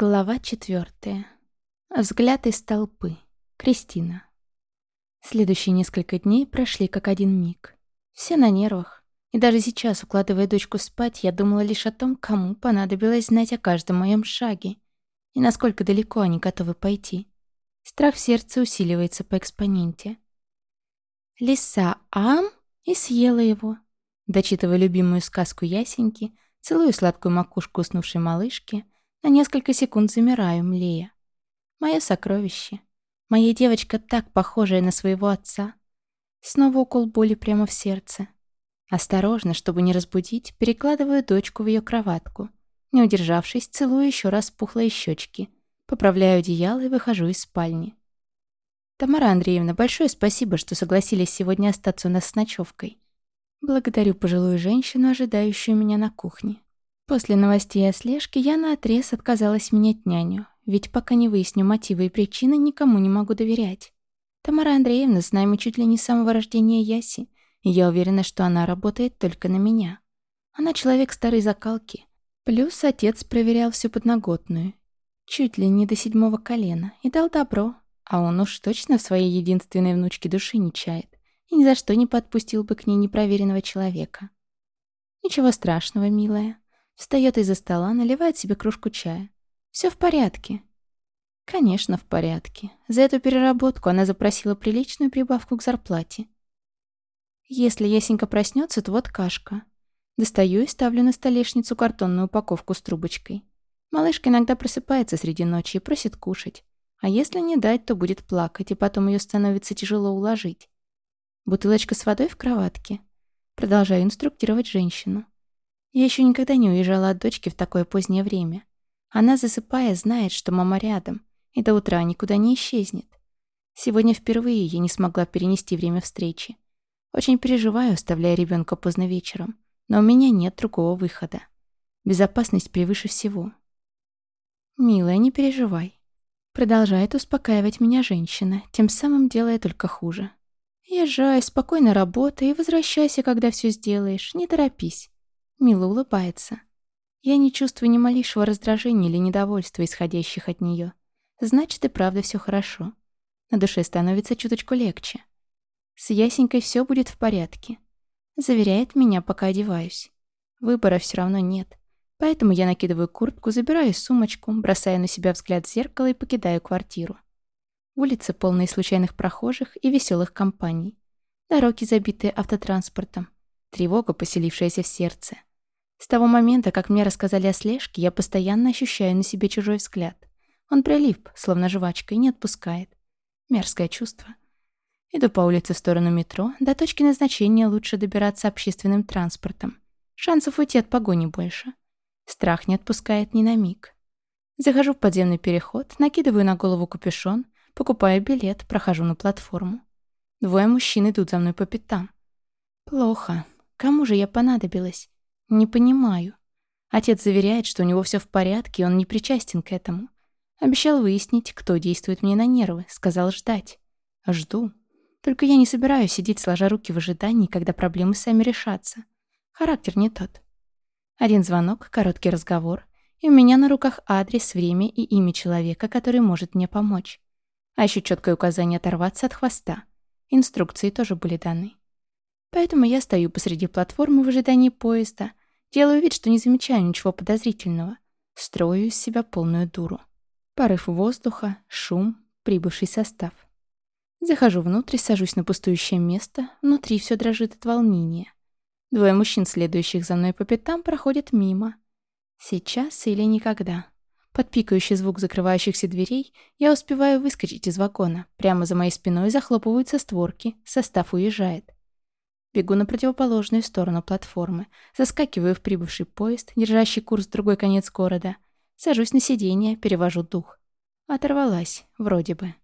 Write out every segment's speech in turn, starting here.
Глава четвертая. Взгляд из толпы. Кристина. Следующие несколько дней прошли как один миг. Все на нервах. И даже сейчас, укладывая дочку спать, я думала лишь о том, кому понадобилось знать о каждом моем шаге и насколько далеко они готовы пойти. Страх в сердце усиливается по экспоненте. Лиса ам и съела его. Дочитывая любимую сказку Ясеньки, целую сладкую макушку уснувшей малышки — на несколько секунд замираю, млея. Мое сокровище. Моя девочка так похожая на своего отца. Снова укол боли прямо в сердце. Осторожно, чтобы не разбудить, перекладываю дочку в ее кроватку. Не удержавшись, целую еще раз пухлые щечки. Поправляю одеяло и выхожу из спальни. «Тамара Андреевна, большое спасибо, что согласились сегодня остаться у нас с ночевкой. Благодарю пожилую женщину, ожидающую меня на кухне. После новостей о слежке я наотрез отказалась менять няню, ведь пока не выясню мотивы и причины, никому не могу доверять. Тамара Андреевна с нами чуть ли не с самого рождения Яси, и я уверена, что она работает только на меня. Она человек старой закалки. Плюс отец проверял всю подноготную. Чуть ли не до седьмого колена. И дал добро. А он уж точно в своей единственной внучке души не чает. И ни за что не подпустил бы к ней непроверенного человека. Ничего страшного, милая. Встает из-за стола, наливает себе кружку чая. Все в порядке. Конечно, в порядке. За эту переработку она запросила приличную прибавку к зарплате. Если Ясенька проснется, то вот кашка. Достаю и ставлю на столешницу картонную упаковку с трубочкой. Малышка иногда просыпается среди ночи и просит кушать. А если не дать, то будет плакать, и потом ее становится тяжело уложить. Бутылочка с водой в кроватке. Продолжаю инструктировать женщину. Я еще никогда не уезжала от дочки в такое позднее время. Она, засыпая, знает, что мама рядом, и до утра никуда не исчезнет. Сегодня впервые я не смогла перенести время встречи. Очень переживаю, оставляя ребенка поздно вечером, но у меня нет другого выхода. Безопасность превыше всего. «Милая, не переживай», — продолжает успокаивать меня женщина, тем самым делая только хуже. «Езжай, спокойно работай и возвращайся, когда все сделаешь, не торопись. Мила улыбается. Я не чувствую ни малейшего раздражения или недовольства, исходящих от нее. Значит, и правда все хорошо. На душе становится чуточку легче. С Ясенькой все будет в порядке. Заверяет меня, пока одеваюсь. Выбора все равно нет. Поэтому я накидываю куртку, забираю сумочку, бросаю на себя взгляд в зеркало и покидаю квартиру. Улицы полные случайных прохожих и веселых компаний. Дороги, забитые автотранспортом. Тревога, поселившаяся в сердце. С того момента, как мне рассказали о слежке, я постоянно ощущаю на себе чужой взгляд. Он прилип, словно жвачка, и не отпускает. Мерзкое чувство. Иду по улице в сторону метро. До точки назначения лучше добираться общественным транспортом. Шансов уйти от погони больше. Страх не отпускает ни на миг. Захожу в подземный переход, накидываю на голову капюшон, покупаю билет, прохожу на платформу. Двое мужчин идут за мной по пятам. Плохо. Кому же я понадобилась? Не понимаю. Отец заверяет, что у него все в порядке, и он не причастен к этому. Обещал выяснить, кто действует мне на нервы, сказал ждать. Жду. Только я не собираюсь сидеть сложа руки в ожидании, когда проблемы сами решатся. Характер не тот. Один звонок, короткий разговор, и у меня на руках адрес, время и имя человека, который может мне помочь. А еще четкое указание оторваться от хвоста. Инструкции тоже были даны. Поэтому я стою посреди платформы в ожидании поезда, Делаю вид, что не замечаю ничего подозрительного. Строю из себя полную дуру. Порыв воздуха, шум, прибывший состав. Захожу внутрь, сажусь на пустующее место. Внутри все дрожит от волнения. Двое мужчин, следующих за мной по пятам, проходят мимо. Сейчас или никогда. Под пикающий звук закрывающихся дверей я успеваю выскочить из вагона. Прямо за моей спиной захлопываются створки, состав уезжает. Бегу на противоположную сторону платформы, заскакиваю в прибывший поезд, держащий курс в другой конец города. Сажусь на сиденье, перевожу дух. Оторвалась, вроде бы.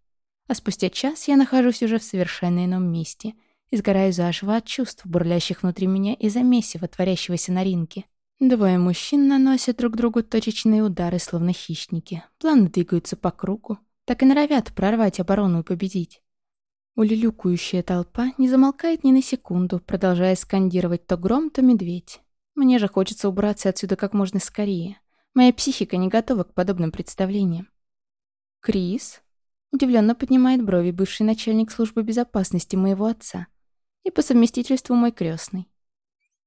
А спустя час я нахожусь уже в совершенно ином месте и заживо от чувств, бурлящих внутри меня из-за месива, творящегося на ринке. Двое мужчин наносят друг другу точечные удары, словно хищники. Планы двигаются по кругу, так и норовят прорвать оборону и победить. Улюлюкающая толпа не замолкает ни на секунду, продолжая скандировать то гром, то медведь. Мне же хочется убраться отсюда как можно скорее. Моя психика не готова к подобным представлениям. «Крис?» — удивленно поднимает брови бывший начальник службы безопасности моего отца и по совместительству мой крестный.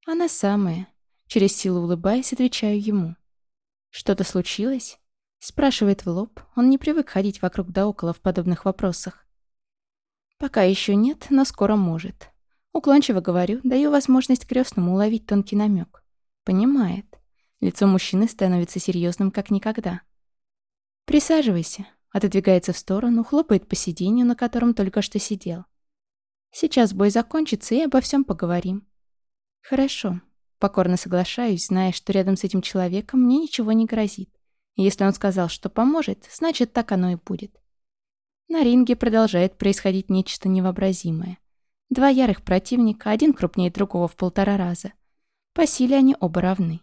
Она самая. Через силу улыбаясь, отвечаю ему. «Что-то случилось?» Спрашивает в лоб. Он не привык ходить вокруг да около в подобных вопросах. Пока еще нет, но скоро может. Уклончиво говорю, даю возможность крестному уловить тонкий намек. Понимает. Лицо мужчины становится серьезным, как никогда. «Присаживайся», — отодвигается в сторону, хлопает по сиденью, на котором только что сидел. «Сейчас бой закончится, и обо всем поговорим». «Хорошо», — покорно соглашаюсь, зная, что рядом с этим человеком мне ничего не грозит. если он сказал, что поможет, значит, так оно и будет. На ринге продолжает происходить нечто невообразимое. Два ярых противника, один крупнее другого в полтора раза. По силе они оба равны.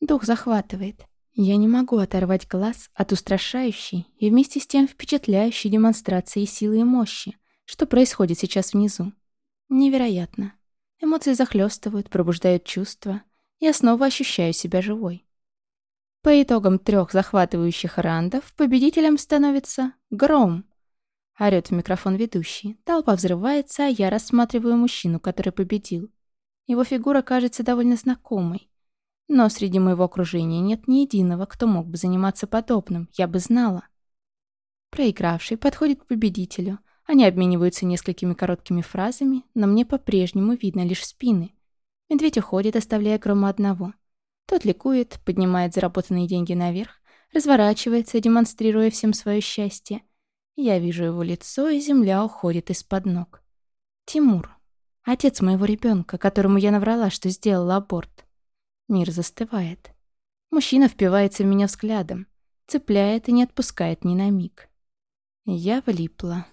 Дух захватывает. Я не могу оторвать глаз от устрашающей и вместе с тем впечатляющей демонстрации силы и мощи, что происходит сейчас внизу. Невероятно. Эмоции захлестывают, пробуждают чувства. Я снова ощущаю себя живой. По итогам трех захватывающих рандов победителем становится Гром. Орёт в микрофон ведущий. Толпа взрывается, а я рассматриваю мужчину, который победил. Его фигура кажется довольно знакомой. Но среди моего окружения нет ни единого, кто мог бы заниматься подобным, я бы знала. Проигравший подходит к победителю. Они обмениваются несколькими короткими фразами, но мне по-прежнему видно лишь спины. Медведь уходит, оставляя Грома одного. Тот ликует, поднимает заработанные деньги наверх, разворачивается, демонстрируя всем свое счастье. Я вижу его лицо, и земля уходит из-под ног. Тимур. Отец моего ребенка, которому я наврала, что сделала аборт. Мир застывает. Мужчина впивается в меня взглядом, цепляет и не отпускает ни на миг. Я влипла.